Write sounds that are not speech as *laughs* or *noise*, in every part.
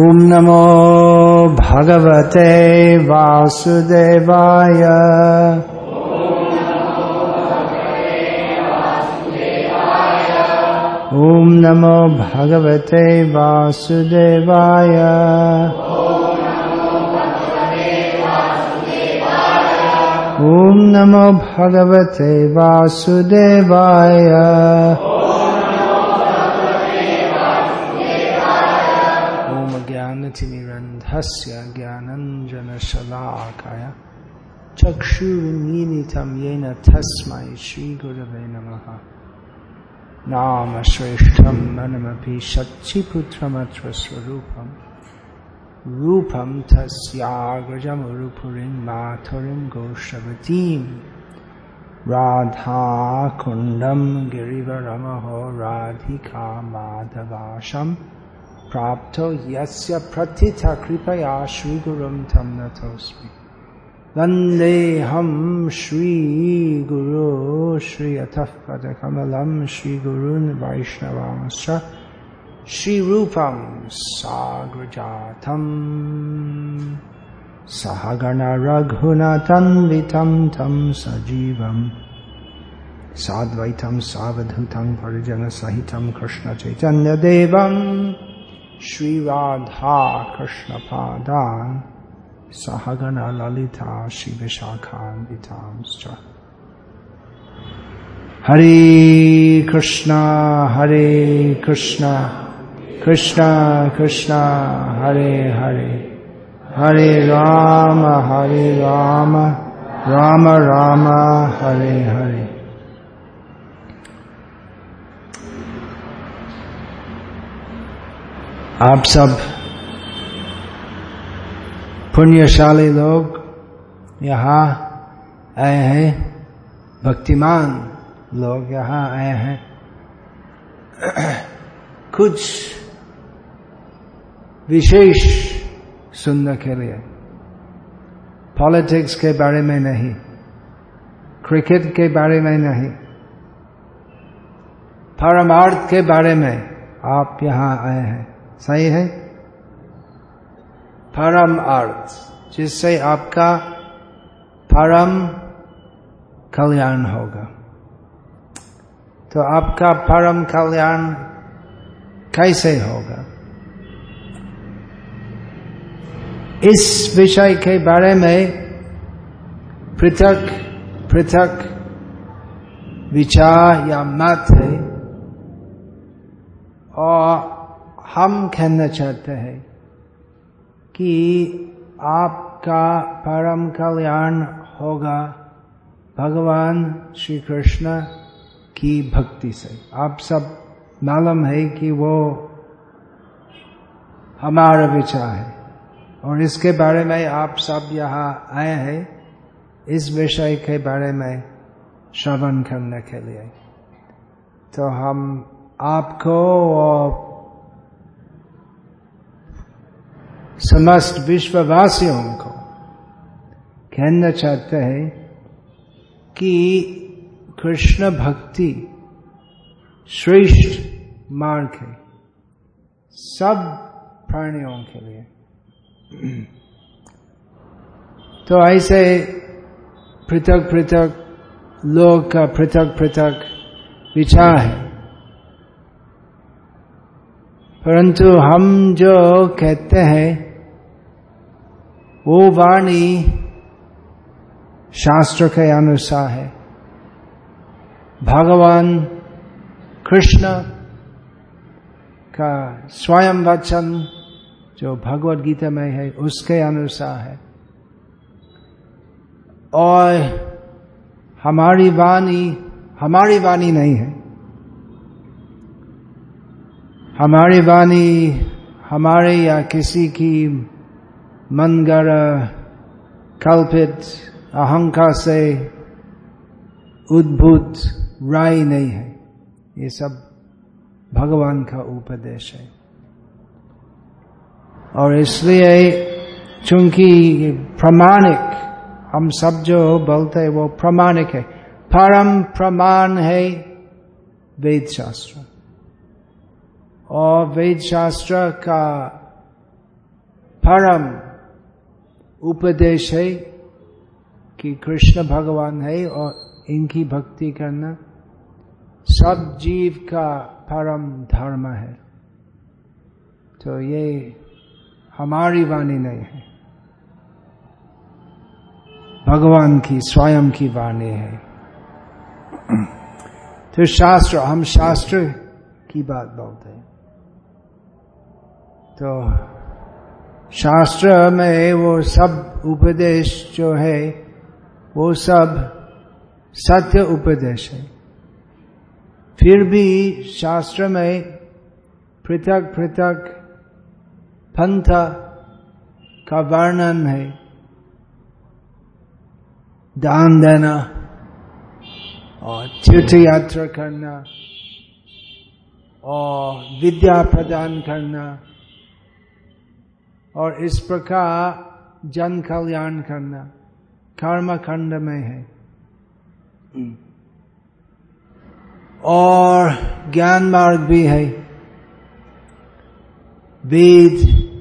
ॐ नमो भगवते वासुदेवाय। ॐ नमो भगवते वासुदेवाय। ॐ नमो भगवते वासुदेवाय। ज्ञानतिमिरन्धस्य ज्ञानञ्जनशलाकाय चक्षुर्मीलितं येन तस्मै श्रीगुरवे नमः। नाम श्रेष्ठं मनमपि शच्चिपुत्रमत्र स्वरूपम् रूपं तस्याग्रजमुरुपुरीं माथुरीं गोष्ठवतीं। राधाकुण्डं गिरिवरमहो राधिका माधवाशं प्राप्तो यस्य प्रथिता कृपया श्रीगुरुं तं नतोऽस्मि। वन्देऽहं श्रीगुरो श्रियतः पदकमलं श्रीगुरून् वैष्णवांश्च श्रीरूपं साग्रजातम् सहगणरघुनतन्वितं तं सजीवम्। साद्वैतं सावधूतं परिजनसहितं कृष्णचैतन्यदेवं श्रीराधा कृष्णपादान् सहगणललिता शिवशाखान्वितांश्च। हरे कृष्णा हरे कृष्णा कृष्णा कृष्णा, हरे हरे। हरे राम हरे राम राम राम, हरे हरे। आप सब पुण्यशाली लोग यहाँ आए हैं, भक्तिमान लोग यहाँ आए हैं। *clears throat* कुछ विशेष सुनने के लिए। पॉलिटिक्स के बारे में नहीं, क्रिकेट के बारे में नहीं, परमार्थ के बारे में आप यहाँ आए हैं। सही है? परम अर्थ जिससे आपका परम कल्याण होगा। तो आपका परम कल्याण कैसे होगा? इस विषय के बारे में पृथक पृथक विचार या मत है। और हम कहना चाहते हैं कि आपका परम कल्याण होगा भगवान श्री कृष्ण की भक्ति से। आप सब मालूम है कि वो हमारा विचार है। और इसके बारे में आप सब यहाँ आए हैं, इस विषय के बारे में श्रवण करने के लिए। तो हम आपको और समस्त विश्ववासियों को कहना चाहते हैं कि कृष्ण भक्ति श्रेष्ठ मार्ग है सब प्राणियों के लिए। तो ऐसे पृथक पृथक लोग का पृथक पृथक विचार है। परंतु हम जो कहते हैं वो वाणी शास्त्र के अनुसार है। भगवान कृष्ण का स्वयं वचन जो भगवत गीता में है, उसके अनुसार है। और हमारी वाणी हमारी वाणी नहीं है। हमारी वाणी हमारे या किसी की मनगर कल्पित अहंकार से उद्भूत राय नहीं है ये सब भगवान का उपदेश है। और इसलिए चूँकि प्रमाणिक, हम सब जो बोलते हैं वो प्रमाणिक है। परम प्रमाण है वेद शास्त्र। और वेद शास्त्र का परम उपदेश है कि कृष्ण भगवान है और इनकी भक्ति करना सब जीव का परम धर्म है। तो ये हमारी वाणी नहीं है। भगवान की, स्वयं की वाणी है। तो शास्त्र, हम शास्त्र की बात बोलते हैं। तो शास्त्र में वो सब उपदेश जो है, वो सब सत्य उपदेश है। फिर भी शास्त्र में पृथक पृथक पंथ का वर्णन है। दान देना और तीर्थ यात्रा करना और विद्या प्रदान करना और इस प्रकार जन कल्याण करना, कर्म खंड में है। और ज्ञान मार्ग भी है। वेद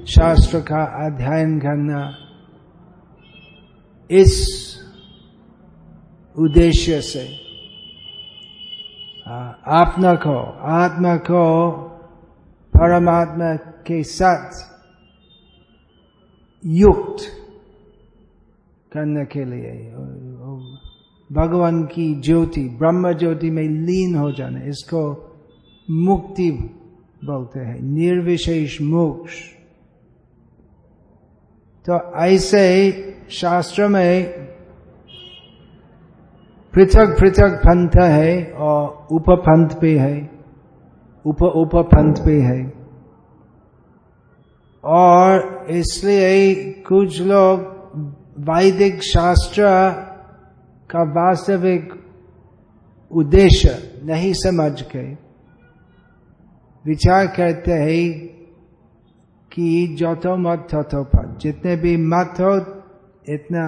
शास्त्र का अध्ययन करना, इस उद्देश्य से आत्मा को आत्मा को परमात्मा के साथ युक्त करने के लिए, भगवान की ज्योति, ब्रह्म ज्योति में लीन हो जाने, इसको मुक्ति बोलते हैं, निर्विशेष मोक्ष। तो ऐसे शास्त्र में पृथक पृथक पंथ है और उपपंथ भी है, उप उपपंथ भी है। और इसलिए कुछ लोग वैदिक शास्त्र का वास्तविक उद्देश्य नहीं समझ के विचार करते हैं कि जो तो मत हो तो पद जितने भी मत हो, इतना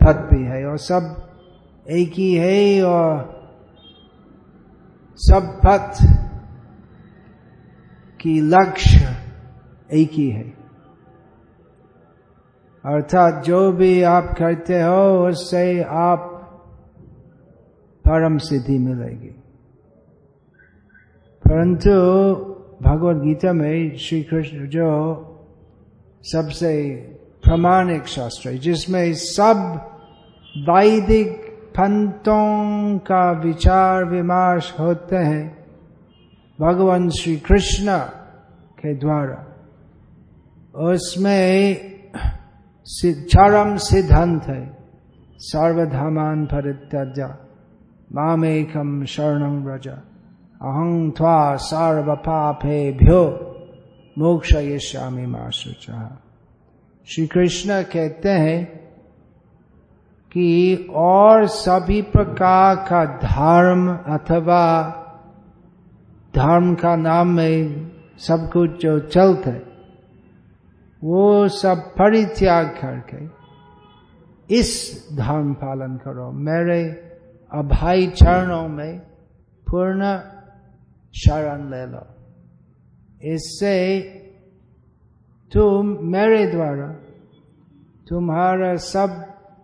पद भी है। और सब एक ही है और सब पथ की लक्ष्य एक ही है। अर्थात जो भी आप करते हो, उससे आप परम सिद्धि मिलेगी। परंतु भगवत गीता में श्री कृष्ण जो सबसे प्रमाणिक शास्त्र है, जिसमें सब वैदिक पंतों का विचार विमर्श होते हैं, भगवान श्री कृष्ण के द्वारा। उसमें चरम सिद्धांत है। सर्वधामान परित्यजा माम एकम शरण व्रज। अहं थ्वा सर्व पापे भ्यो मोक्ष यश्यामी माशुचा श्री कृष्ण कहते हैं कि और सभी प्रकार का धर्म अथवा धर्म का नाम में सब कुछ जो चलते वो सब परित्याग करके इस धर्म पालन करो। मेरे अभाई चरणों में पूर्ण शरण ले लो। इससे तुम मेरे द्वारा तुम्हारा सब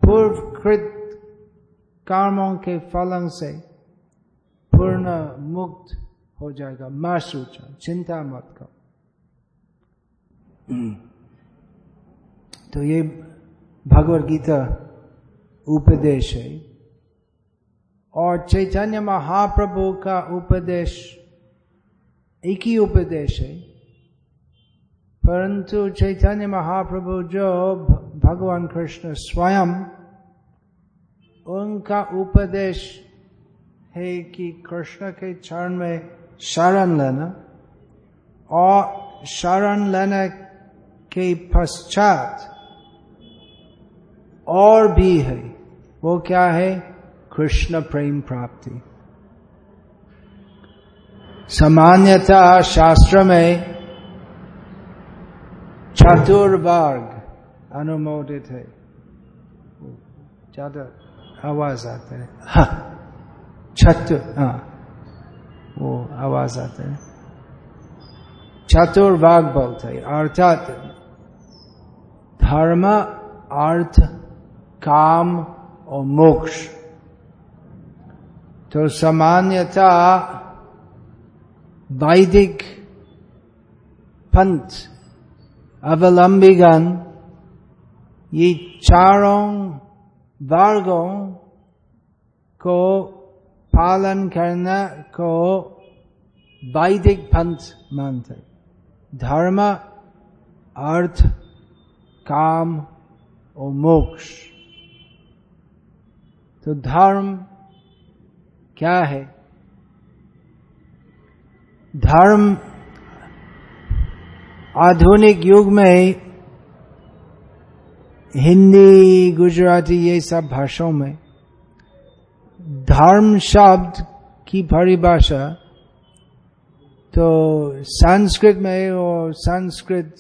पूर्वकृत कर्मों के फलन से पूर्ण मुक्त हो जाएगा। माँ सूचा चिंता मत करो। तो ये भगवत गीता उपदेश है। और चैतन्य महाप्रभु का उपदेश एक ही उपदेश है। परंतु चैतन्य महाप्रभु जो भगवान कृष्ण स्वयं, उनका उपदेश है कि कृष्ण के चरण में शरण लेना और शरण लेने के पश्चात और भी है। वो क्या है? कृष्ण प्रेम प्राप्ति। सामान्यतः शास्त्र में चतुर्वर्ग अनुमोदित है। ज़्यादा आवाज़ आता है। हाँ चतुर हाँ वो आवाज़ आता है। चतुर्भाग बोलते है, अर्थात धर्म, अर्थ काम और मोक्ष तो सामान्यता वैदिक पंथ अवलंबीगण ये चारों वर्गों को पालन करने को वैदिक पंथ मानते धर्म अर्थ काम और मोक्ष तो धर्म क्या है? धर्म आधुनिक युग में हिंदी, गुजराती ये सब भाषाओं में धर्म शब्द की परिभाषा तो संस्कृत में और संस्कृत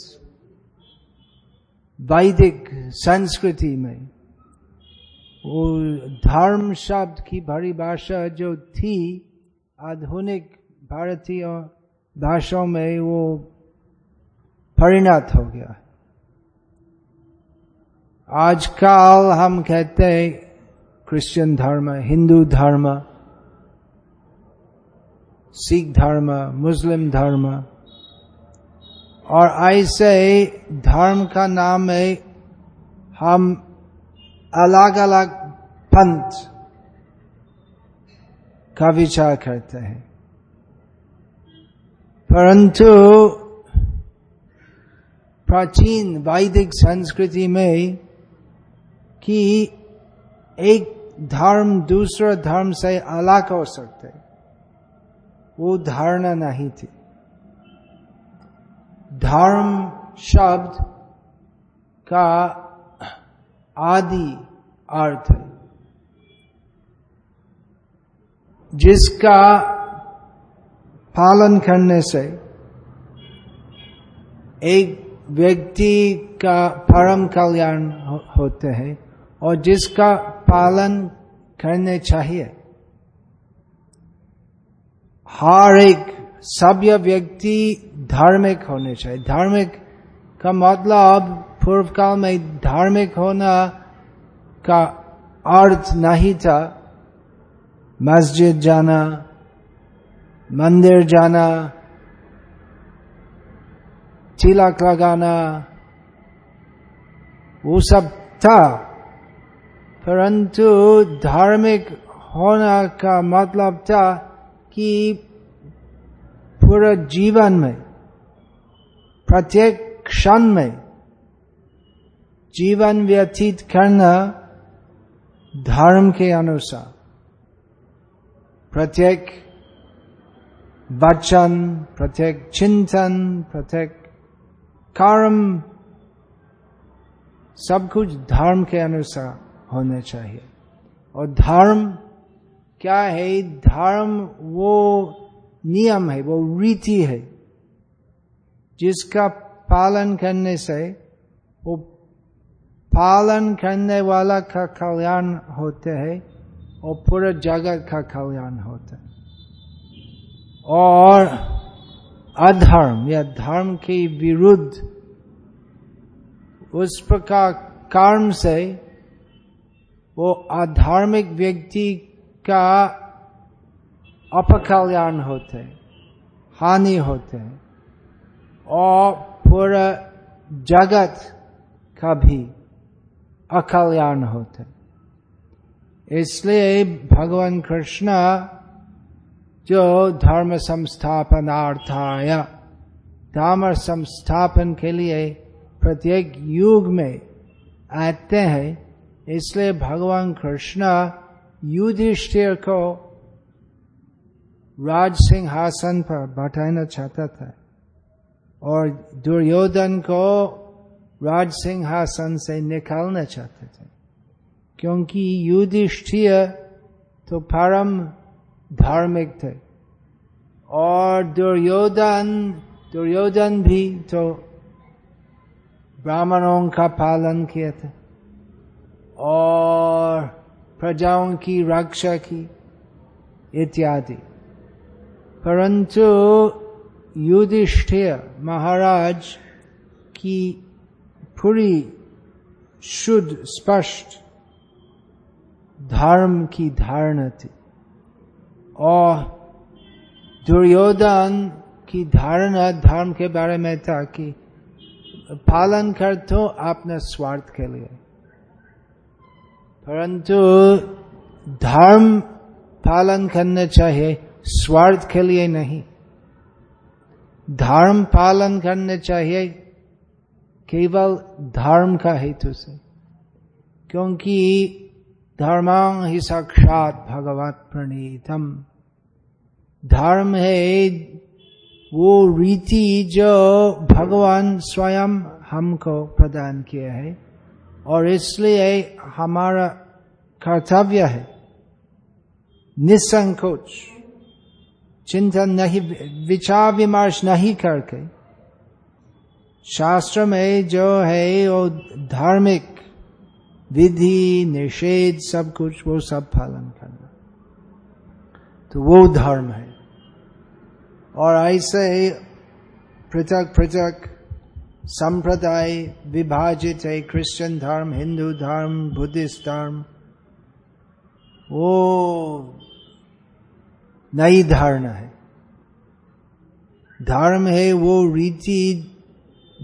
वैदिक संस्कृति में वो धर्म शब्द की परिभाषा जो थी, आधुनिक भारतीय भाषाओं में वो परिणत हो गया। आजकल हम कहते हैं क्रिश्चियन धर्म, हिंदू धर्म, सिख धर्म, मुस्लिम धर्म, और ऐसे धर्म का नाम है हम अलग अलग पंथ का विचार करते हैं। परंतु प्राचीन वैदिक संस्कृति में कि एक धर्म दूसरा धर्म से अलग हो सकते, वो धारणा नहीं थी। धर्म शब्द का आदि अर्थ जिसका पालन करने से एक व्यक्ति का परम कल्याण होते हैं और जिसका पालन करने चाहिए। हर एक सभ्य व्यक्ति धार्मिक होने चाहिए। धार्मिक का मतलब पूर्व काल में धार्मिक होना का अर्थ नहीं था। मस्जिद जाना, मंदिर जाना, तिलक लगाना, वो सब था। परंतु धार्मिक होना का मतलब था कि पूरा जीवन में, प्रत्येक क्षण में जीवन व्यतीत करना धर्म के अनुसार। प्रत्येक वचन, प्रत्येक चिंतन, प्रत्येक कर्म, सब कुछ धर्म के अनुसार होने चाहिए। और धर्म क्या है? धर्म वो नियम है, वो रीति है, जिसका पालन करने से वो पालन करने वाला का कल्याण होते है और पूरे जगत का कल्याण होता है और अधर्म या धर्म के विरुद्ध उस प्रकार कर्म से वो अधार्मिक व्यक्ति का अपकल्याण होते हानि होते हैं और पूरा जगत का भी अकल्याण होते। इसलिए भगवान कृष्ण जो धर्म संस्थापनार्थाय धर्म संस्थापन के लिए प्रत्येक युग में आते हैं, इसलिए भगवान कृष्ण युधिष्ठिर को राज सिंहासन पर बैठाना चाहता था और दुर्योधन को राज सिंहासन से निकालना चाहते थे। क्योंकि युधिष्ठिर तो परम धार्मिक थे। और दुर्योधन दुर्योधन भी तो ब्राह्मणों का पालन किए थे। और प्रजाओं की रक्षा की इत्यादि। परंतु युधिष्ठिर महाराज की पूरी शुद्ध, स्पष्ट धर्म की धारणा थी। और दुर्योधन की धारणा धर्म के बारे में था कि पालन कर तो अपने स्वार्थ के लिए। परंतु धर्म पालन करना चाहिए, स्वार्थ के लिए नहीं। धर्म पालन करना चाहिए केवल धर्म का हेतु से। क्योंकि धर्मांग ही साक्षात भगवत प्रणीतम। धर्म है, वो रीति जो भगवान स्वयं हमको प्रदान किया है, और इसलिए हमारा कर्तव्य है निसंकोच। चिंतन नहीं, विचार विमर्श नहीं करके शास्त्र में जो है वो धार्मिक विधि, निषेध, सब कुछ, वो सब पालन करना। तो वो धर्म है। और ऐसे पृथक पृथक संप्रदाय विभाजित है, क्रिश्चियन धर्म, हिंदू धर्म, बुद्धिस्ट धर्म, वो नई धारणा है। धर्म है वो रीति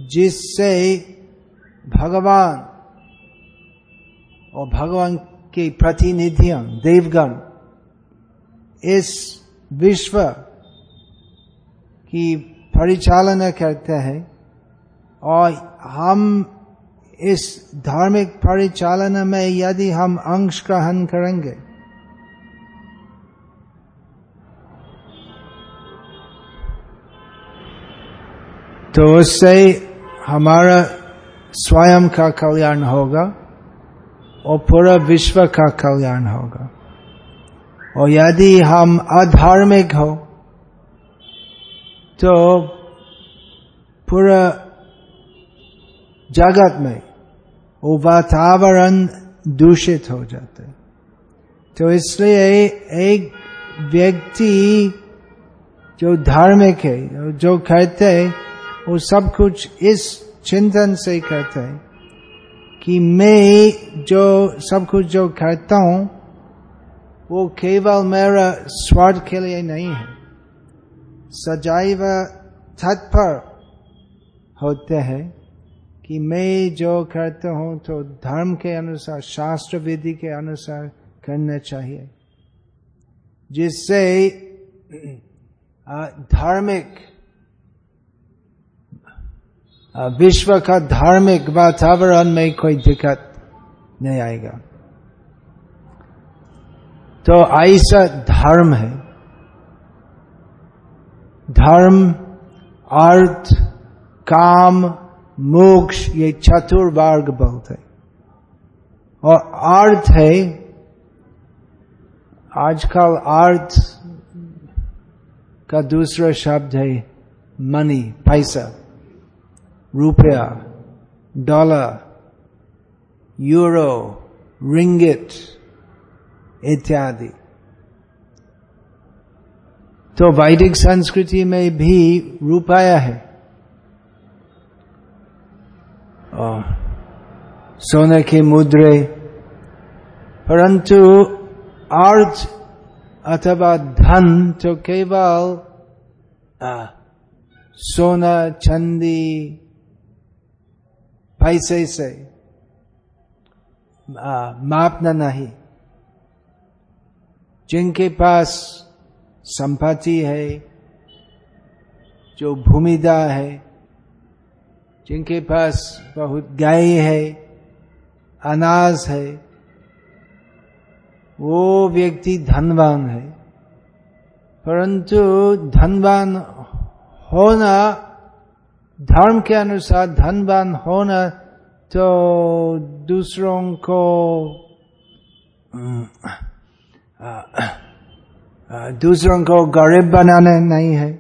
जिससे भगवान और भगवान के प्रतिनिधियों, देवगण, इस विश्व की परिचालना करते हैं और हम इस धार्मिक परिचालना में यदि हम अंश ग्रहण करेंगे तो उससे हमारा स्वयं का कल्याण होगा और पूरा विश्व का कल्याण होगा। और यदि हम अधार्मिक हो तो पूरा जगत में वो वातावरण दूषित हो जाते तो इसलिए एक व्यक्ति जो धार्मिक है, जो कहते हैं वो सब कुछ इस चिंतन से करते हैं कि मैं जो सब कुछ जो करता हूँ, वो केवल मेरा स्वार्थ के लिए नहीं है। सजाइव तत्पर होते हैं कि मैं जो करता हूँ तो धर्म के अनुसार, शास्त्र विधि के अनुसार करना चाहिए। जिससे धार्मिक विश्व का धार्मिक वातावरण में कोई दिक्कत नहीं आएगा। तो ऐसा धर्म है। धर्म, अर्थ, काम, मोक्ष, ये चतुर्वर्ग बहुत है। और अर्थ है, आजकल अर्थ का दूसरा शब्द है मनी पैसा। रुपया डॉलर यूरो रिंगिट इत्यादि। तो वैदिक संस्कृति में भी रुपया है। और सोने के मुद्रे, परंतु अर्थ अथवा धन तो केवल सोना, चंदी पैसे से मापना नहीं। जिनके पास संपत्ति है, जो भूमिदा है, जिनके पास बहुत गाय है, अनाज है, वो व्यक्ति धनवान है। परंतु धनवान होना धर्म के अनुसार धनवान होना तो दूसरों को दूसरों को गरीब बनाने नहीं है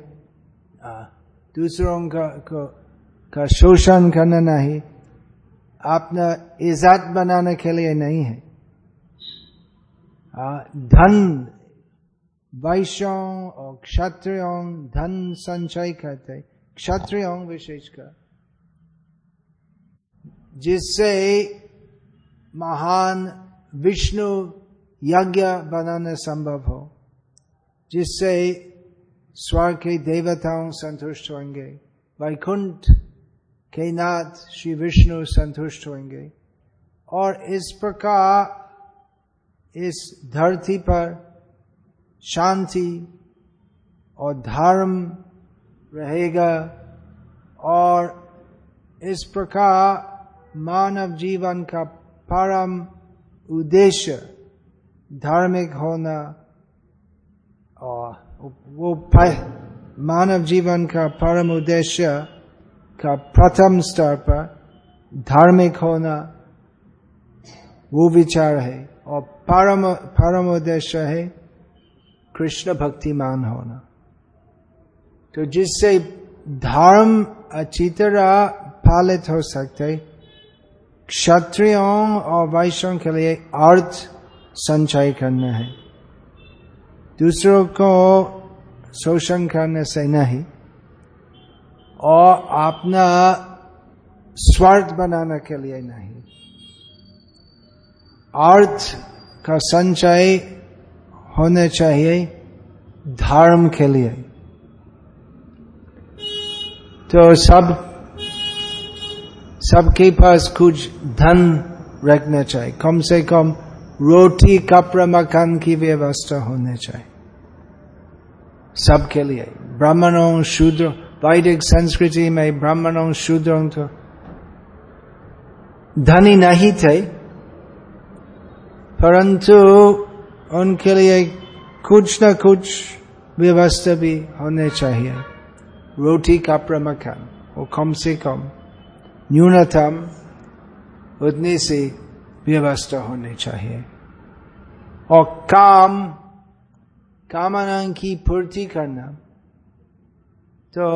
दूसरों का, को शोषण करना नहीं अपना इज़्ज़त बनाने के लिए नहीं है। धन, वैश्यों और क्षत्रियों धन संचय करते क्षत्रियों विशेषकर, जिससे महान विष्णु यज्ञ बनाना संभव हो, जिससे स्वर्ग के देवताओं संतुष्ट होंगे, वैकुंठ के नाथ श्री विष्णु संतुष्ट होंगे। और इस प्रकार इस धरती पर शांति और धर्म रहेगा और इस प्रकार मानव जीवन का परम उद्देश्य धार्मिक होना और वो मानव जीवन का परम उद्देश्य का प्रथम स्तर पर धार्मिक होना, वो विचार है और परम परम उद्देश्य है कृष्ण भक्तिमान होना। तो जिससे धर्म अच्छी तरह पालित हो सकते, क्षत्रियों और वैश्यों के लिए अर्थ संचय करना है। दूसरों को शोषण करने से नहीं, और अपना स्वार्थ बनाने के लिए नहीं। अर्थ का संचय होने चाहिए धर्म के लिए। तो सब, सबके पास कुछ धन रखना चाहिए। कम से कम रोटी, कपड़ा, मकान की व्यवस्था होने चाहिए। सबके लिए। ब्राह्मणों, शूद्र, वैदिक संस्कृति में ब्राह्मणों, शूद्रों तो धनी नहीं थे, परंतु उनके लिए कुछ न कुछ व्यवस्था भी होने चाहिए। रोटी का प्रमखान वो कम से कम न्यूनतम उतने से व्यवस्था होनी चाहिए। और काम कामना की पूर्ति करना तो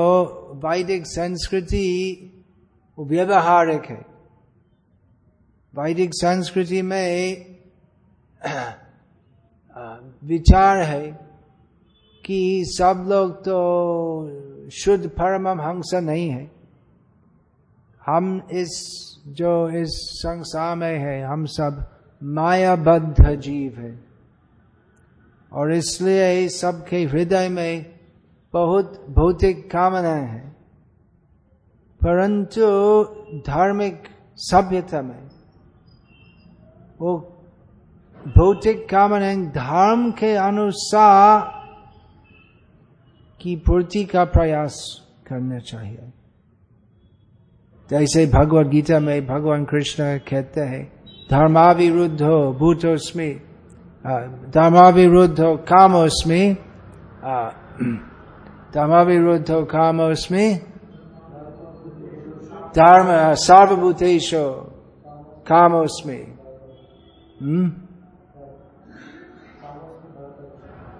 वैदिक संस्कृति व्यवहारिक है। वैदिक संस्कृति में *clears throat* विचार है कि सब लोग तो शुद्ध परम हंस नहीं है। हम इस, जो इस संसार में है, हम सब मायाबद्ध जीव है। और इसलिए सबके हृदय में बहुत भौतिक कामनाएँ हैं। परंतु धार्मिक सभ्यता में वो भौतिक कामनाएँ धर्म के अनुसार की पूर्ति का प्रयास करना चाहिए। जैसे भगवत गीता में भगवान कृष्ण कहते हैं, धर्माविरुद्ध हो भूतोस्मी धर्माविरुद्ध हो कामोस्मी धर्माविरुद्ध हो कामोस्मी, धर्म सर्वभूतेश कामोस्मी।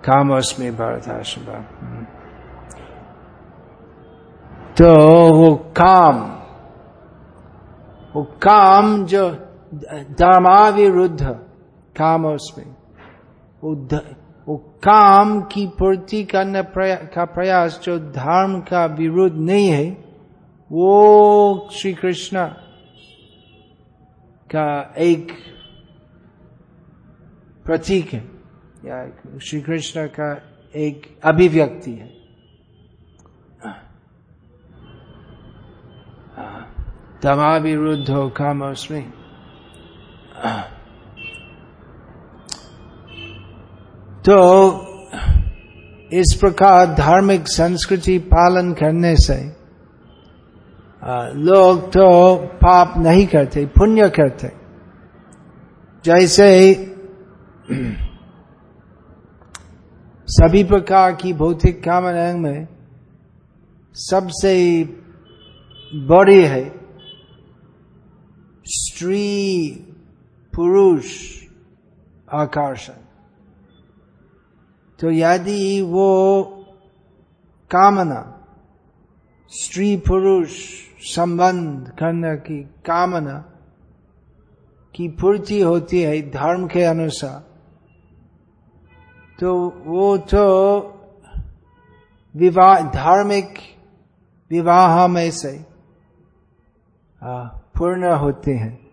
कामोस्मी भारताश्रम तो वो काम वो काम जो धर्माविरुद्ध काम उसमें। वो वो काम की पूर्ति करने प्रया, का प्रयास जो धर्म का विरुद्ध नहीं है वो श्री कृष्ण का एक प्रतीक है। या श्री कृष्ण का एक अभिव्यक्ति है। तमाविरुद्धो कामोस्मि तो इस प्रकार धार्मिक संस्कृति पालन करने से लोग तो पाप नहीं करते, पुण्य करते। जैसे सभी प्रकार की भौतिक कामना में सबसे बड़ी है स्त्री, पुरुष, आकर्षण। तो यदि वो कामना, स्त्री, पुरुष, संबंध करने की कामना की पूर्ति होती है धर्म के अनुसार तो वो तो विवाह, धार्मिक विवाह में से पूर्ण होते हैं।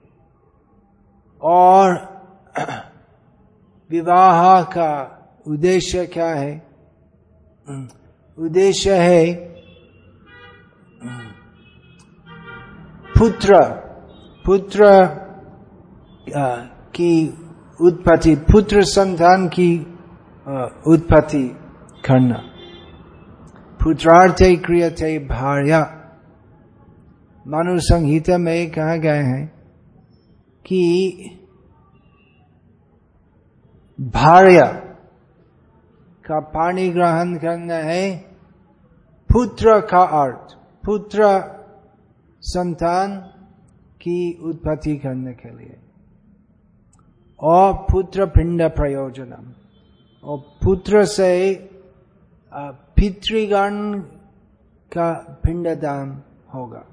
और *clears throat* विवाह का उद्देश्य क्या है? *clears throat* उद्देश्य है, *clears throat* पुत्र पुत्र की उत्पत्ति, पुत्र संतान की उत्पत्ति करना। पुत्रार्थे क्रियते भार्या। मनु संहिता में कहा गया है कि भार्य का पानी ग्रहण करना है पुत्र का अर्थ, पुत्र संतान की उत्पत्ति करने के लिए। और पुत्र पिंड प्रयोजनम। और पुत्र से पितृगण का पिंडदान होगा।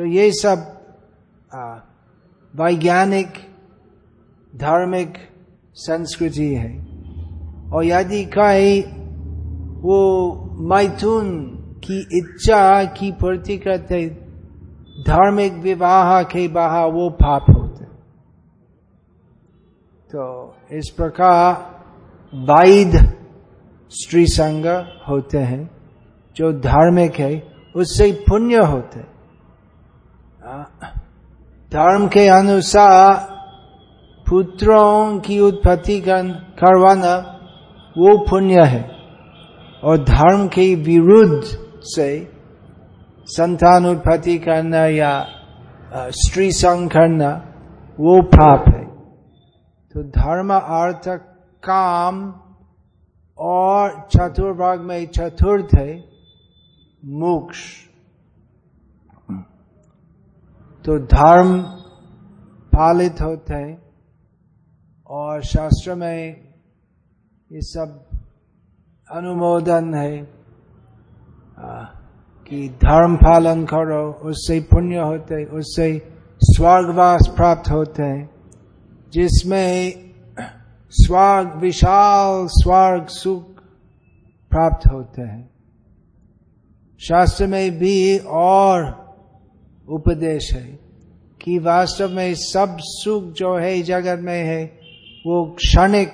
तो ये सब वैज्ञानिक, धार्मिक संस्कृति है। और यदि कहीं वो मैथुन की इच्छा की पूर्ति करते धार्मिक विवाह के बाहर वो पाप होते। तो इस प्रकार वैध स्त्री संग होते हैं, जो धार्मिक है, उससे पुण्य होते। धर्म के अनुसार पुत्रों की उत्पत्ति करवाना वो पुण्य है और धर्म के विरुद्ध से संतान उत्पत्ति करना या स्त्री संग करना वो पाप है तो धर्म अर्थ काम और चतुर्भाग में चतुर्थ है मोक्ष तो धर्म पालित होते हैं और शास्त्र में ये सब अनुमोदन है कि धर्म पालन करो, उससे पुण्य होते उससे स्वर्गवास प्राप्त होते हैं, जिसमें स्वर्ग, विशाल स्वर्ग सुख प्राप्त होते हैं। शास्त्र में भी और उपदेश है कि वास्तव में सब सुख जो है जगत में है, वो क्षणिक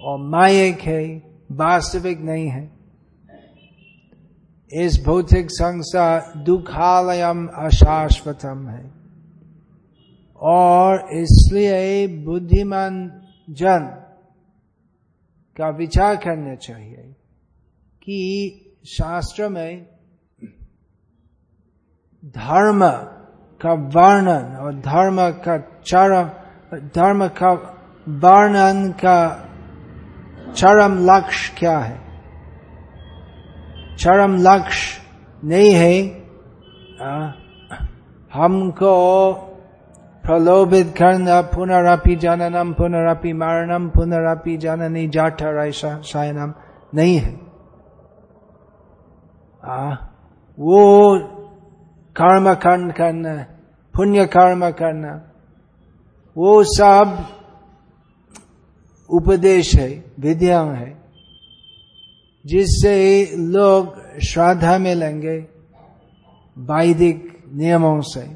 और मायिक है, वास्तविक नहीं है। इस भौतिक संसार दुखालयम अशाश्वतम है। और इसलिए बुद्धिमान जन का विचार करना चाहिए कि शास्त्र में धर्म का वर्णन और धर्म का चरम धर्म का वर्णन का चरम लक्ष्य क्या है? चरम लक्ष्य नहीं है हमको प्रलोभित करना पुनरअपि जननम पुनरअपि मरणम पुनरअपि जननी जाठर सायनम नहीं है। आ, वो कर्म खंड करना पुण्य कर्म करना वो सब उपदेश है विद्या है जिससे लोग श्रद्धा में लेंगे वैदिक नियमों से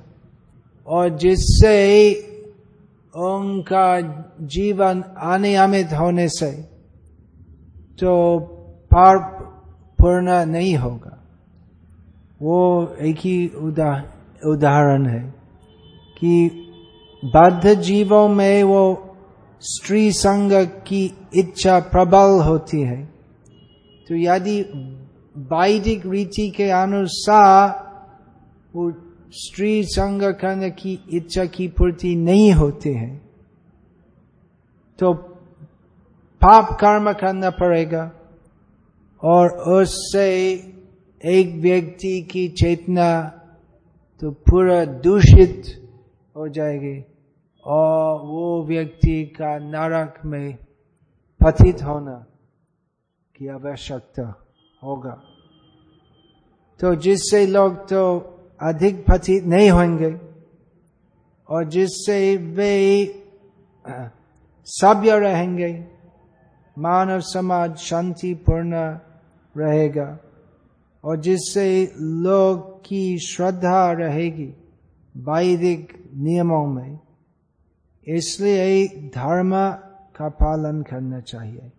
और जिससे उनका जीवन अनियमित होने से तो पाप पूर्ण नहीं होगा वो एक ही उदाहरण है कि बद्ध जीवों में वो स्त्री संग की इच्छा प्रबल होती है। तो यदि वैदिक रीति के अनुसार वो स्त्री संग करने की इच्छा की पूर्ति नहीं होती है तो पाप कर्म करना पड़ेगा और उससे एक व्यक्ति की चेतना तो पूरा दूषित हो जाएगी और वो व्यक्ति का नरक में पतित होना की आवश्यकता होगा। तो जिससे लोग तो अधिक पतित नहीं होंगे और जिससे वे सभ्य रहेंगे, मानव समाज शांतिपूर्ण रहेगा। और जिससे लोग की श्रद्धा रहेगी वैदिक नियमों में। इसलिए धर्म का पालन करना चाहिए।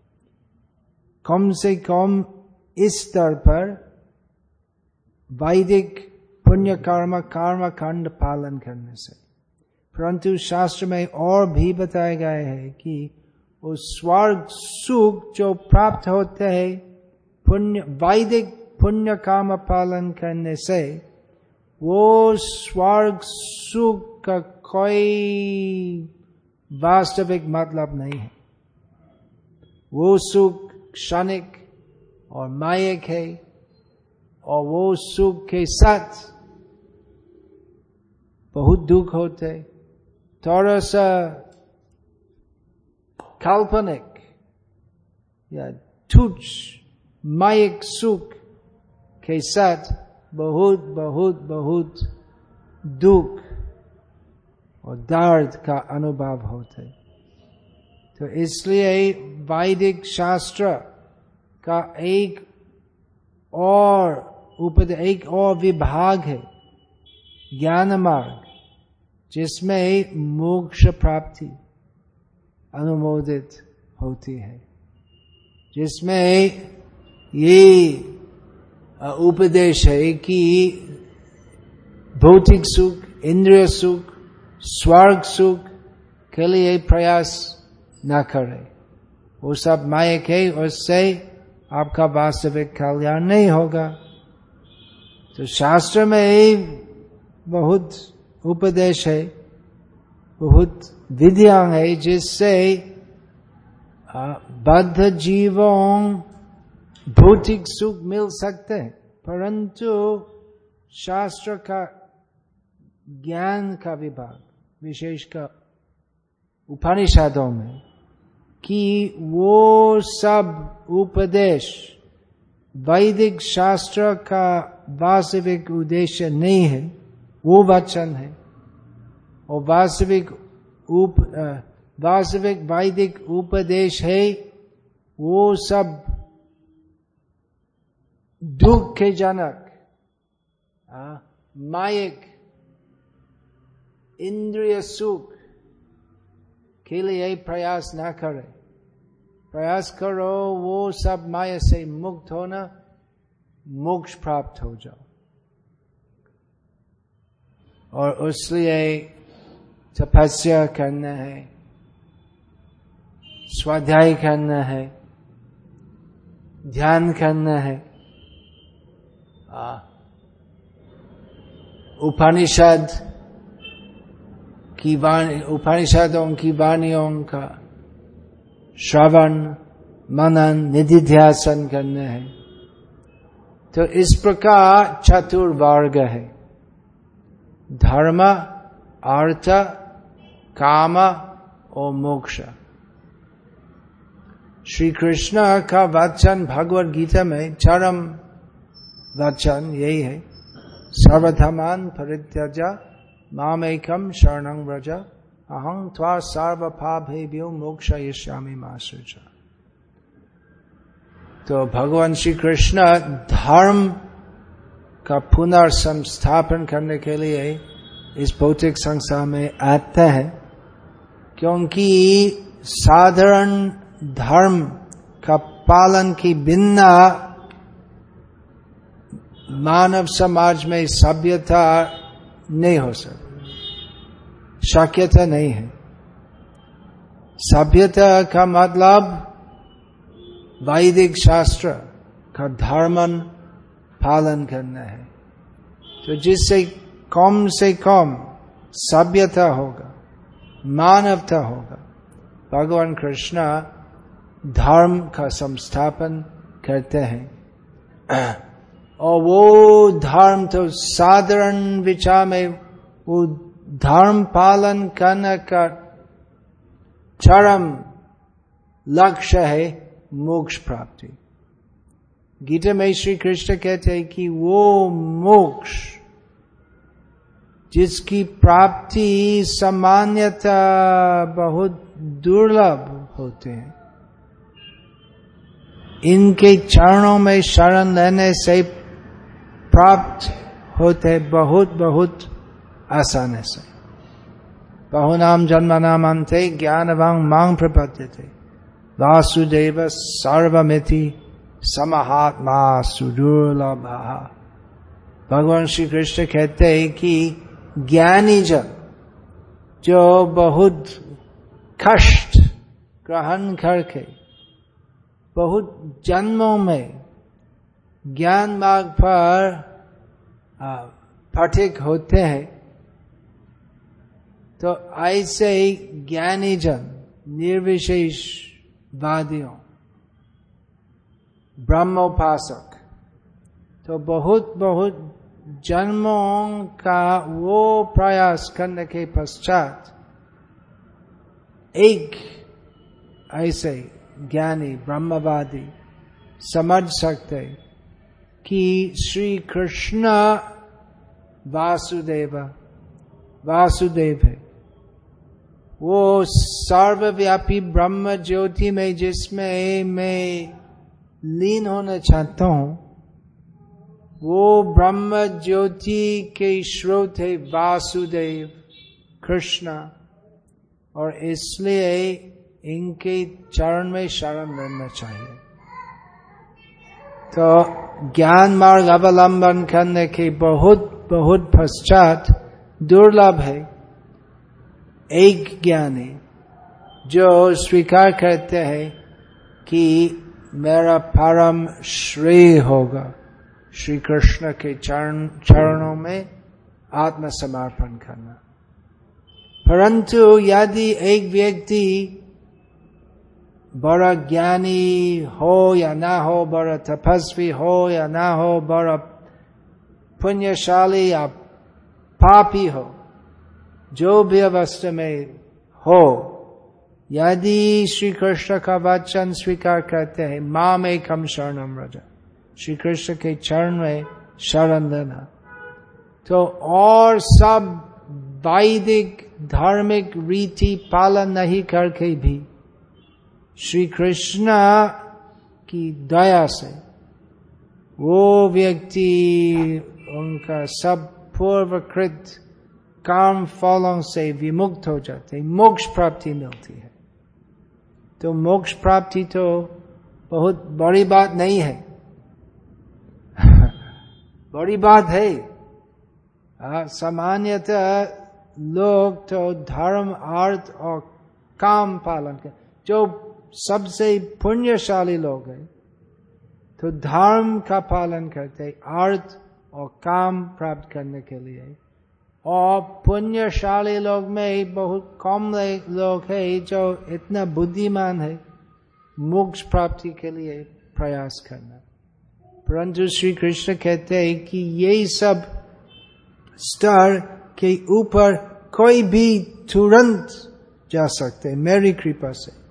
कम से कम इस स्तर पर वैदिक पुण्य कर्म कर्म खंड पालन करने से। परंतु शास्त्र में और भी बताया गया है कि वो स्वर्ग सुख जो प्राप्त होते हैं, पुण्य, वैदिक पुण्य काम पालन करने से वो स्वर्ग सुख का कोई वास्तविक मतलब नहीं है वो सुख क्षणिक और मायक है और वो सुख के साथ बहुत दुख होते थोड़ा सा काल्पनिक या तुच्छ मायक सुख के साथ बहुत बहुत बहुत दुख और दर्द का अनुभव होते तो इसलिए वैदिक शास्त्र का एक और उपद, एक और विभाग है, ज्ञान मार्ग, जिसमें मोक्ष प्राप्ति अनुमोदित होती है। जिसमें ये उपदेश है कि भौतिक सुख, इंद्रिय सुख, स्वर्ग सुख के लिए प्रयास न करे। वो सब मायक है, उससे आपका वास्तविक कल्याण नहीं होगा। तो शास्त्र में बहुत उपदेश है, बहुत विधियाँ है जिससे बद्ध जीवों भौतिक सुख मिल सकते हैं, परंतु शास्त्र का, ज्ञान का विभाग विशेषकर उपनिषदों में, कि वो सब उपदेश, वैदिक शास्त्र का वास्तविक उद्देश्य नहीं है, वो वचन है, और वास्तविक उप वास्तविक वैदिक उपदेश है, वो सब दुख के जनक मायक, इंद्रिय सुख के लिए प्रयास ना करे। प्रयास करो, वो सब माया से मुक्त होना, मोक्ष प्राप्त हो जाओ। और उसलिए तपस्या करना है, स्वाध्याय करना है, ध्यान करना है। उपनिषद की उपनिषदों की वाणियों का श्रवण मनन निधिध्यासन करने हैं तो इस प्रकार चतुर्वर्ग है धर्म अर्थ काम और मोक्ष श्री कृष्ण का वचन भगवत गीता में चरम वचन यही है। सर्वधमान परित्यज माम एकम शरण व्रज। अहं थ्वा सर्वभाभेभ्यो मोक्ष यश्यामी माश्रज तो भगवान श्री कृष्ण धर्म का पुनर्संस्थापन करने के लिए इस भौतिक संसार में आते हैं, क्योंकि साधारण धर्म का पालन की बिना मानव समाज में सभ्यता नहीं हो सकती। शक्यता नहीं है। सभ्यता का मतलब वैदिक शास्त्र का धर्मन पालन करना है। तो जिससे कम से कम सभ्यता होगा, मानवता होगा, भगवान कृष्ण धर्म का संस्थापन करते हैं। *clears throat* और वो धर्म तो साधारण विचार में वो धर्म पालन करने का चरम लक्ष्य है मोक्ष प्राप्ति। गीता में श्री कृष्ण कहते हैं कि वो मोक्ष, जिसकी प्राप्ति सामान्यता बहुत दुर्लभ होते हैं। इनके चरणों में शरण लेने से प्राप्त होते बहुत बहुत आसानी से। बहुनाम जन्म नाम अंते, ज्ञानवांग मांग प्रपद्य थे वासुदेव सर्वमिति समहात्मा सुदुर्लभ। भगवान श्री कृष्ण कहते हैं कि ज्ञानी जन, जो बहुत कष्ट ग्रहण करके, बहुत जन्मों में ज्ञान मार्ग पर फटिक होते हैं। तो ऐसे ही ज्ञानी जन निर्विशेष वादियों ब्रह्मोपासक तो बहुत बहुत जन्मों का वो प्रयास करने के पश्चात, एक ऐसे ज्ञानी, ब्रह्मवादी समझ सकते कि श्री कृष्ण वासुदेव वासुदेव है। वो सर्वव्यापी ब्रह्म ज्योति में जिसमें मैं लीन होना चाहता हूँ, वो ब्रह्म ज्योति के स्रोत है वासुदेव, कृष्ण। और इसलिए इनके चरण में शरण लेना चाहिए। तो ज्ञान मार्ग अवलंबन करने के बहुत बहुत पश्चात दुर्लभ है। एक ज्ञानी जो स्वीकार करते हैं कि मेरा परम श्रेय होगा श्री कृष्ण के चरण, चरणों में आत्मसमर्पण करना। परंतु यदि एक व्यक्ति बड़ा ज्ञानी हो या ना हो बड़ा तपस्वी हो या ना हो बड़ा पुण्यशाली या पापी हो जो भी अवस्था में हो यदि श्री कृष्ण का वचन स्वीकार करते हैं माँ में कम शरणम रजा श्री कृष्ण के चरण में शरण देना तो और सब वैदिक धार्मिक रीति पालन नहीं करके भी श्री कृष्ण की दया से वो व्यक्ति, उनका सब पूर्वकृत काम फलों से विमुक्त हो जाते मोक्ष प्राप्ति मिलती है। तो मोक्ष प्राप्ति तो बहुत बड़ी बात नहीं है। *laughs* बड़ी बात है, सामान्यतः लोग तो धर्म, अर्थ और काम पालन कर जो सबसे पुण्यशाली लोग हैं तो धर्म का पालन करते अर्थ और काम प्राप्त करने के लिए। और पुण्यशाली लोग में ही बहुत कम लोग है जो इतना बुद्धिमान है, मोक्ष प्राप्ति के लिए प्रयास करना। परंतु श्री कृष्ण कहते हैं कि यही सब स्टार के ऊपर कोई भी तुरंत जा सकते मेरी कृपा से।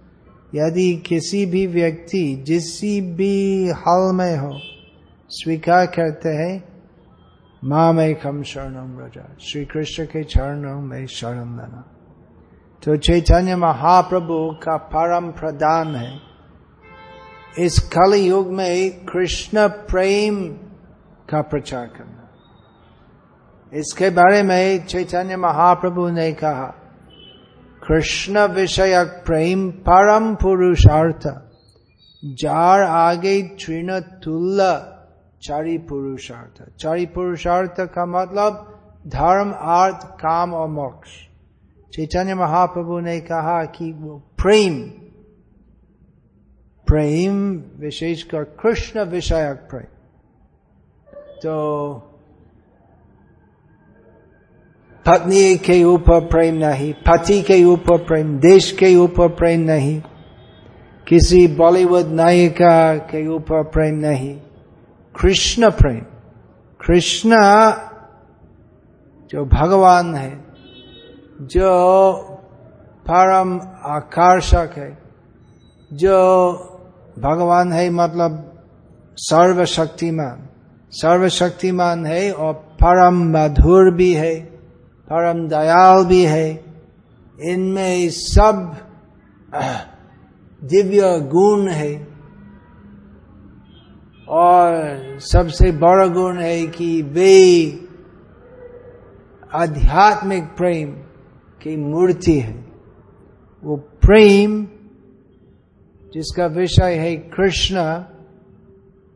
यदि किसी भी व्यक्ति जिसी भी हाल में हो, स्वीकार करते हैं माँ में खम शरणम रजा श्री कृष्ण के चरणों में शरण लेना तो चैतन्य महाप्रभु का परम प्रदान है। इस कल युग में कृष्ण प्रेम का प्रचार करना। इसके बारे में चैतन्य महाप्रभु ने कहा कृष्ण विषय प्रेम परम पुरुषार्थ जार आगे तृण तुल्य चारी पुरुषार्थ चारी पुरुषार्थ का मतलब धर्म अर्थ काम और मोक्ष चैतन्य महाप्रभु ने कहा कि वो प्रेम प्रेम विशेषकर कृष्ण विषयक प्रेम तो पत्नी के ऊपर प्रेम नहीं, पति के ऊपर प्रेम, देश के ऊपर प्रेम नहीं, किसी बॉलीवुड नायिका के ऊपर प्रेम नहीं, कृष्ण प्रेम। कृष्ण जो भगवान है, जो परम आकर्षक है, जो भगवान है मतलब सर्वशक्तिमान सर्वशक्तिमान है और परम मधुर भी है। परम दयाल भी है। इनमें सब दिव्य गुण है। और सबसे बड़ा गुण है कि वे आध्यात्मिक प्रेम की मूर्ति है। वो प्रेम, जिसका विषय है कृष्ण,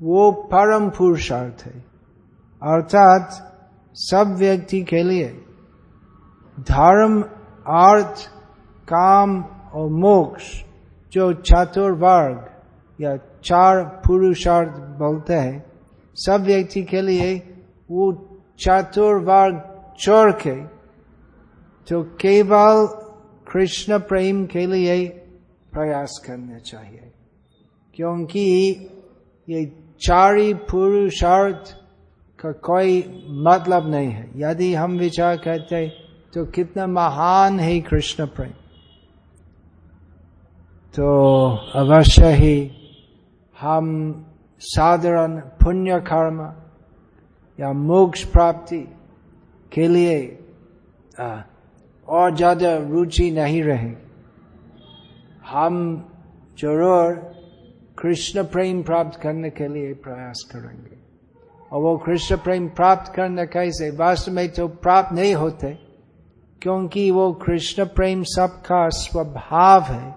वो परम पुरुषार्थ है। अर्थात सब व्यक्ति के लिए। धर्म अर्थ काम और मोक्ष जो चतुर्वर्ग या चार पुरुषार्थ बोलते हैं सब व्यक्ति के लिए वो चतुर्वर्ग चोर के तो केवल कृष्ण प्रेम के लिए प्रयास करना चाहिए क्योंकि ये चारी पुरुषार्थ का कोई मतलब नहीं है यदि हम विचार करते तो कितना महान है कृष्ण प्रेम। तो अवश्य ही हम साधारण पुण्य कर्म या मोक्ष प्राप्ति के लिए और ज़्यादा रुचि नहीं रहे। हम ज़रूर कृष्ण प्रेम प्राप्त करने के लिए प्रयास करेंगे। और वो कृष्ण प्रेम प्राप्त करने कैसे? वास्तव में तो प्राप्त नहीं होते। क्योंकि वो कृष्ण प्रेम सबका स्वभाव है।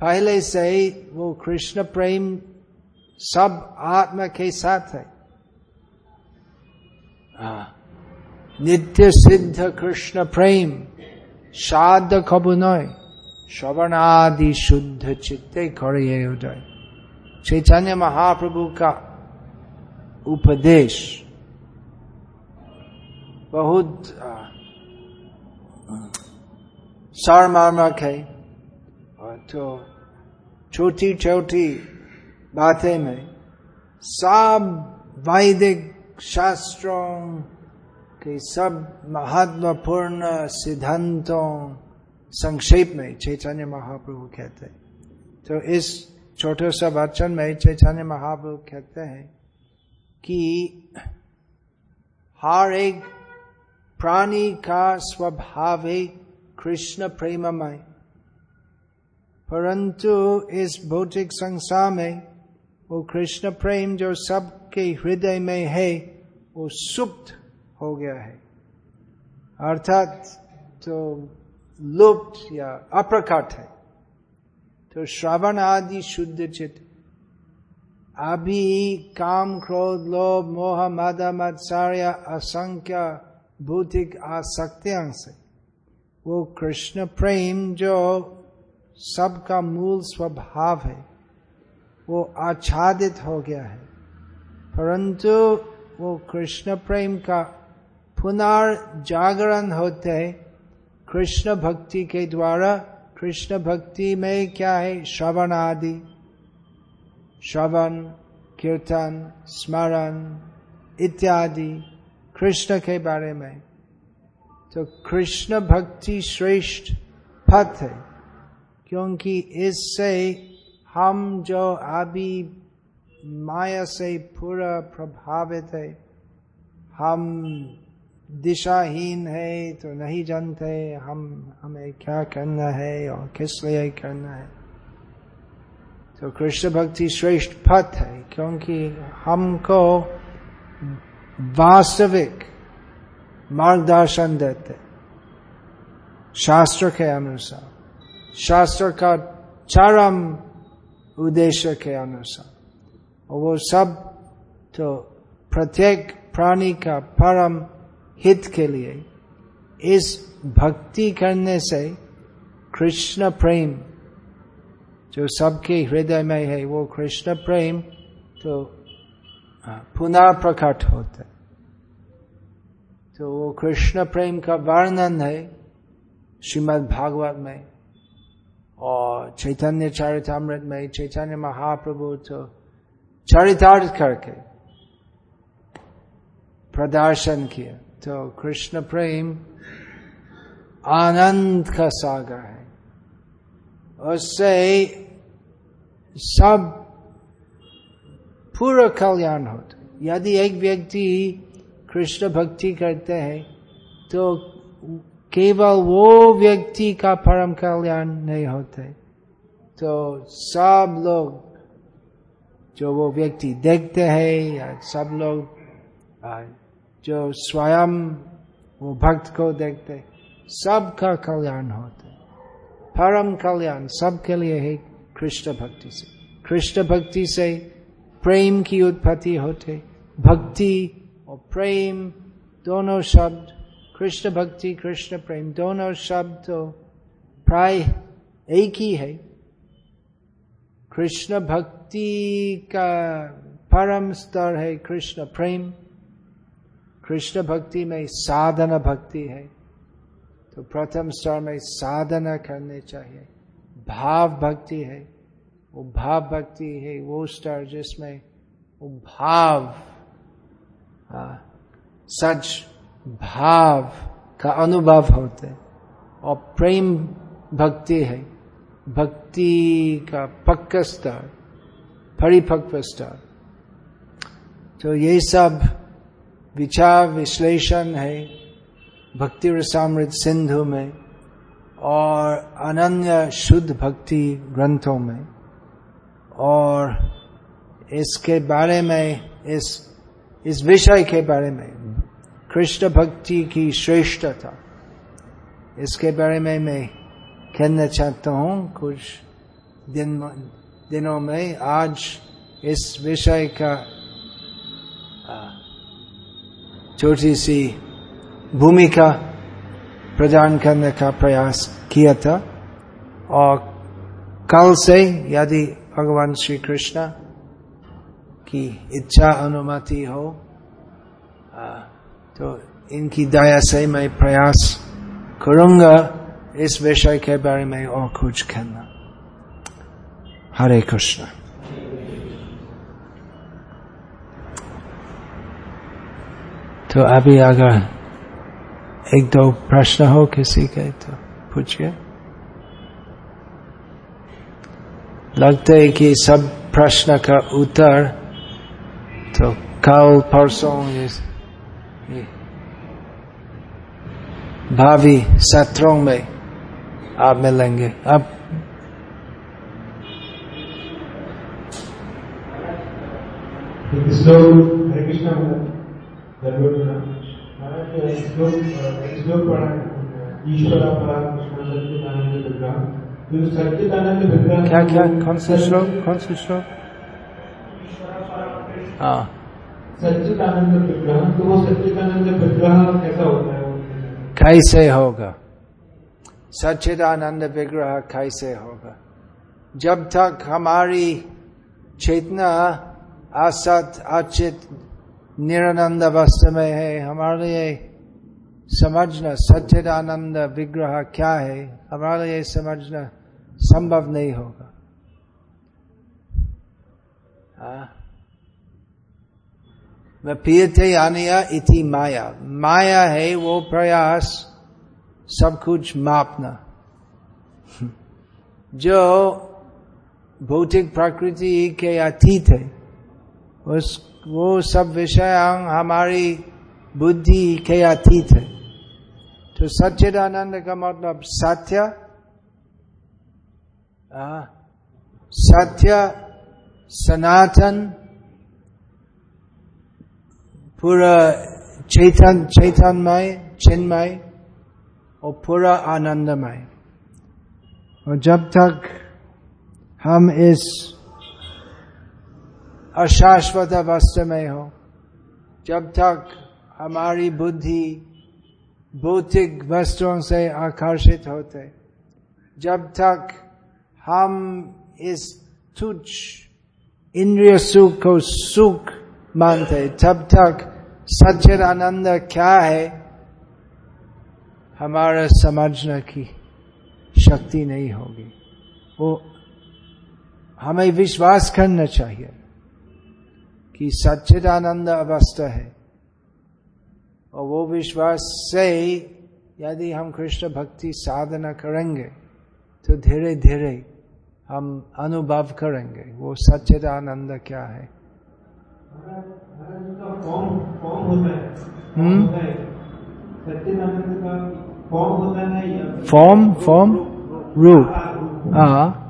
पहले से ही वो कृष्ण प्रेम सब आत्मा के साथ है। नित्य सिद्ध कृष्ण प्रेम साध खबुनय श्रवणादि शुद्ध चित्ते करे उदय। चैतन्य महाप्रभु का उपदेश। बहुत सारमार्मक है तो छोटी छोटी बातें में सब वैदिक शास्त्रों के सब महत्वपूर्ण सिद्धांतों संक्षेप में चैतन्य महाप्रभु कहते हैं। तो इस छोटे सा वचन में चैतन्य महाप्रभु कहते हैं कि हर एक प्राणी का स्वभाव है कृष्ण प्रेममय। परंतु इस भौतिक संसार में, वो कृष्ण प्रेम जो सबके हृदय में है, वो सुप्त हो गया है। अर्थात तो लुप्त या अप्रकट है। तो श्रवण आदि शुद्ध चित्त। अभी काम, क्रोध, लोभ, मोह, मद, मत्सार्य, असंख्य भौतिक आसक्तियों से वो कृष्ण प्रेम जो सबका मूल स्वभाव है, वो आच्छादित हो गया है। परंतु वो कृष्ण प्रेम का पुनर्जागरण होते है। कृष्ण भक्ति के द्वारा कृष्ण भक्ति में क्या है? श्रवण आदि। श्रवण, कीर्तन, स्मरण इत्यादि। कृष्ण के बारे में। तो कृष्ण भक्ति श्रेष्ठ पथ है, क्योंकि इससे हम जो अभी माया से पूरा प्रभावित है, हम दिशाहीन है तो नहीं जानते हम, हमें क्या करना है और किस लिए करना है। तो कृष्ण भक्ति श्रेष्ठ पथ है, क्योंकि हमको वास्तविक मार्गदर्शन देते शास्त्र के अनुसार शास्त्र का चरम उद्देश्य के अनुसार और वो सब तो प्रत्येक प्राणी का परम हित के लिए इस भक्ति करने से कृष्ण प्रेम जो सबके हृदय में है वो कृष्ण प्रेम तो पुनः प्रकट होता तो वो कृष्ण प्रेम का वर्णन है श्रीमद् भागवत में और चैतन्य चरितमृत में, चैतन्य महाप्रभु तो चरितार्थ करके प्रदर्शन किया तो कृष्ण प्रेम आनंद का सागर है। उससे सब पूरा कल्याण होता यदि एक व्यक्ति कृष्ण भक्ति करते हैं तो केवल वो व्यक्ति का परम कल्याण नहीं होते तो सब लोग, जो वो व्यक्ति देखते हैं, या सब लोग जो स्वयं वो भक्त को देखते सबका कल्याण होता है। परम कल्याण सबके लिए है कृष्ण भक्ति से। कृष्ण भक्ति से प्रेम की उत्पत्ति होते। भक्ति और प्रेम, दोनों शब्द। कृष्ण भक्ति, कृष्ण प्रेम, दोनों शब्द तो प्राय एक ही है। कृष्ण भक्ति का परम स्तर है कृष्ण प्रेम। कृष्ण भक्ति में साधना भक्ति है। तो प्रथम स्तर में साधना करने चाहिए। भाव भक्ति है। वो भाव भक्ति है, वो स्तर जिसमें वो भाव सच भाव का अनुभव होते और प्रेम भक्ति है, भक्ति का पक्का स्तर परिपक्व स्तर तो ये सब विचार विश्लेषण है भक्ति रसामृत सिंधु में और अनन्य शुद्ध भक्ति ग्रंथों में। और इसके बारे में, इस इस विषय के बारे में, कृष्ण भक्ति की श्रेष्ठता, इसके बारे में मैं कहना चाहता हूँ, कुछ दिन, दिनों में आज इस विषय का छोटी सी भूमिका प्रदान करने का प्रयास किया था। और कल से यदि भगवान श्री कृष्ण की इच्छा, अनुमति हो तो इनकी दया से मैं प्रयास करूँगा इस विषय के बारे में और कुछ कहना। हरे कृष्ण। तो अभी अगर एक दो प्रश्न हो किसी के तो पूछिए। लगता है कि सब प्रश्न का उत्तर तो कल परसों भावी सत्रों में आप मिलेंगे। अब कृष्ण सच्चिदानंद विग्रह क्या क्या कौन सा श्लोक कौन सा श्लोक हाँ सच्चिदानंद विग्रह तो वो सच्चिदानंद विग्रह कैसा होता है? कैसे होगा? सच्चिदानंद विग्रह कैसे होगा? जब तक हमारी चेतना असत अचित निरानंद अवस्था में है हमारे लिए समझना सच्चिदानंद विग्रह क्या है? हमारा लिए समझना संभव नहीं होगा। मैं पीते आनिया इति माया। माया है वो प्रयास, सब कुछ मापना। जो भौतिक प्रकृति के अतीत है, उस, वो सब विषय हमारी बुद्धि के अतीत है। तो सच्चिदानंद का मतलब सत्य सत्य, सनातन, पूरा चैतन चैतन्यमय चिन्मय और पूरा आनंदमय। और जब तक हम इस अशाश्वत अवस्था में हो, जब तक हमारी बुद्धि भौतिक वस्तुओं से आकर्षित होते। जब तक हम इस तुच्छ इंद्रिय सुख को सुख मानते, तब तक सच्चिद आनंद क्या है? हमारा समझने की शक्ति नहीं होगी। वो हमें विश्वास करना चाहिए कि सच्चिदानंद अवस्था है। और वो विश्वास से यदि हम कृष्ण भक्ति साधना करेंगे तो धीरे धीरे हम अनुभव करेंगे वो सच्चिदानंद क्या है। फॉर्म फॉर्म रूप हाँ?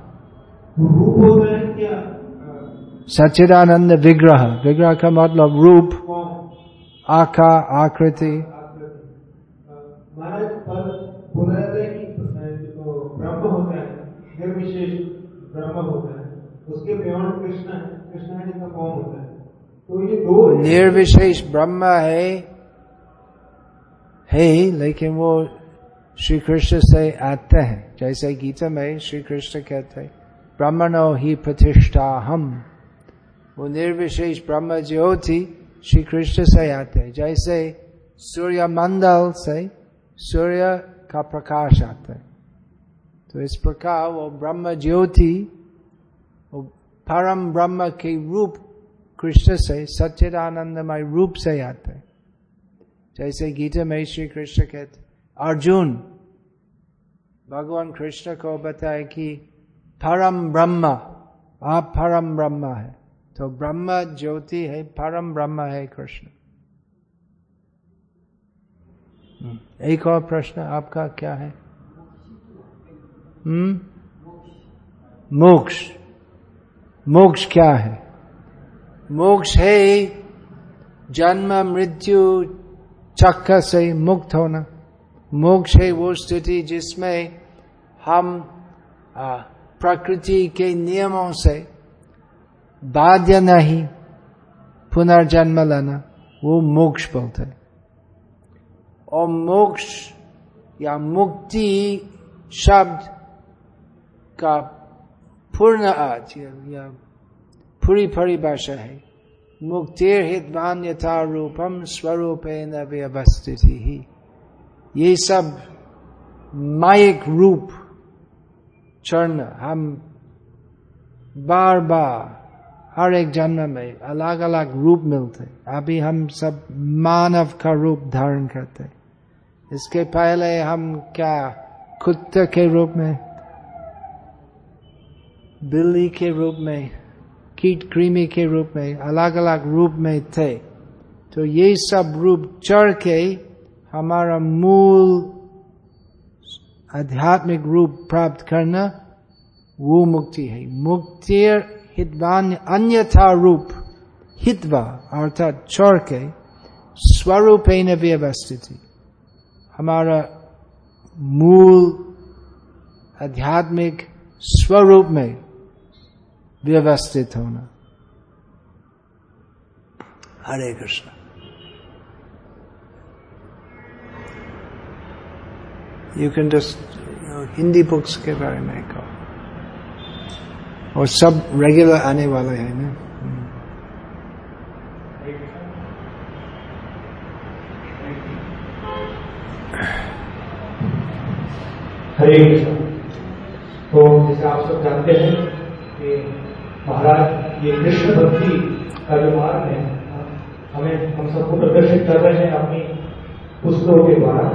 है? क्या? सच्चिदानंद विग्रह। विग्रह का मतलब रूप। आका आकृति। बोला जाता है कि जो ब्रह्म होता है निर्विशेष ब्रह्म होता है उसके बियॉन्ड कृष्ण है कृष्ण है जिसका फॉर्म होता है। तो ये दो निर्विशेष ब्रह्म है है लेकिन वो श्री कृष्ण से आते हैं। जैसे गीता में श्री कृष्ण कहते हैं ब्रह्मणो ही प्रतिष्ठा हम वो निर्विशेष ब्रह्म ज्योति श्री कृष्ण से आते हैं जैसे सूर्य मंडल से सूर्य का प्रकाश आता है तो इस प्रकार वो ब्रह्म ज्योति परम ब्रह्म के रूप कृष्ण से सच्चिदानंदमय रूप से आते हैं जैसे गीता में श्री कृष्ण कहते अर्जुन भगवान कृष्ण को बताए कि परम ब्रह्म आप परम ब्रह्म है तो ब्रह्म ज्योति है, परम ब्रह्म है कृष्ण। एक और प्रश्न आपका क्या है? हम्म? मोक्ष। मोक्ष क्या है? मोक्ष है जन्म, मृत्यु, चक्र से मुक्त होना। मोक्ष है वो स्थिति जिसमें हम प्रकृति के नियमों से बाध्य नहीं पुनर्जन्म लेना वो मोक्ष बोलते हैं। और मोक्ष या मुक्ति शब्द का पूर्ण अर्थ या पूरी परिभाषा है। मुक्तिर हितवान यथा रूपम स्वरूप व्यवस्थित ही। ये सब माइक रूप चरण हम बार बार हर एक जन्म में अलग अलग रूप मिलते। अभी हम सब मानव का रूप धारण करते। इसके पहले हम क्या कुत्ते के रूप में, बिल्ली के रूप में, कीट कृमि के रूप में अलग अलग रूप में थे। तो ये सब रूप चढ़ के हमारा मूल आध्यात्मिक रूप प्राप्त करना वो मुक्ति है। मुक्ति हितवान अन्यथा रूप हितवा अर्थात चौर के स्वरूप व्यवस्थित हमारा मूल आध्यात्मिक स्वरूप में व्यवस्थित होना Hare Krishna you can just Hindi books के बारे में कहो. और सब रेगुलर आने वाले हैं ना। हरे तो जैसे आप सब जानते हैं कि महाराज, ये कृष्ण भक्ति का जो मार्ग है, हमें, हम सबको प्रदर्शित कर रहे हैं अपनी पुस्तकों के द्वारा।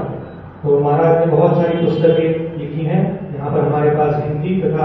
तो महाराज ने बहुत सारी पुस्तकें लिखी हैं। यहाँ पर हमारे पास हिंदी तथा